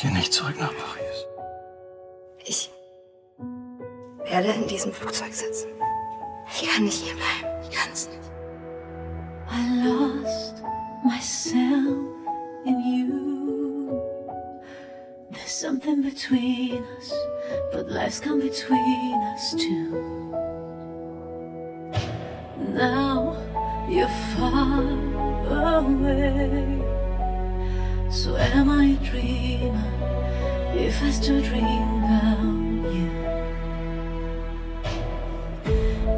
Geh nicht zurück nach Paris. Ich werde in diesem Flugzeug sitzen. Ich kann nicht hier bleiben. Ich kann es nicht. I lost myself in you. There's something between us, but life's come between us too. Now you're far away. Am I a dreamer if I still dream about you?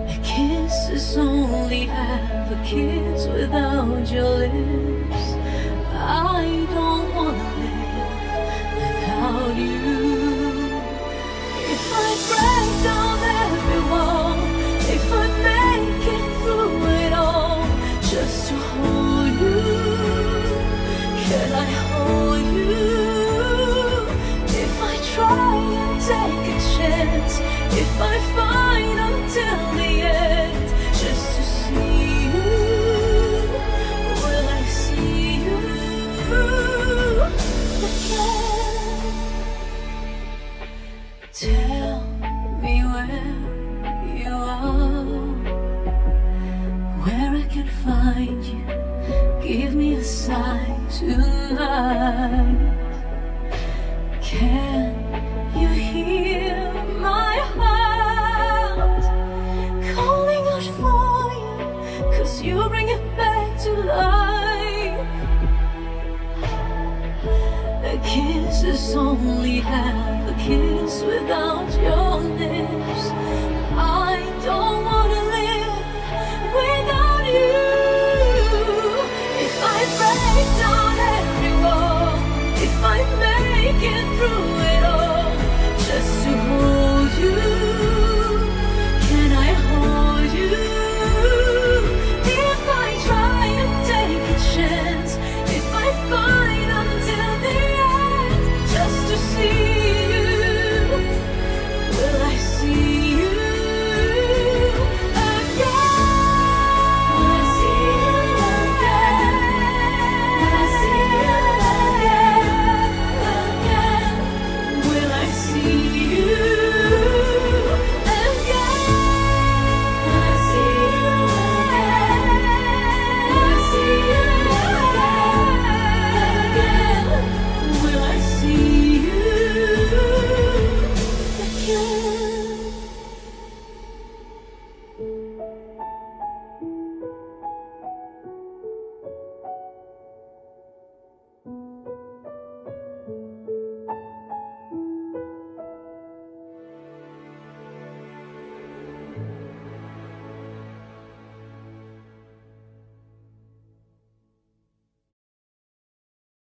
A kiss is only half a kiss without your lips. I don't wanna live without you. If I break down every wall, if I make it through it all, just to hold you, can I if I fight until the end, just to see you, will I see you again? Tell me where you are, where I can find you. Give me a sign tonight. Only half a kiss without your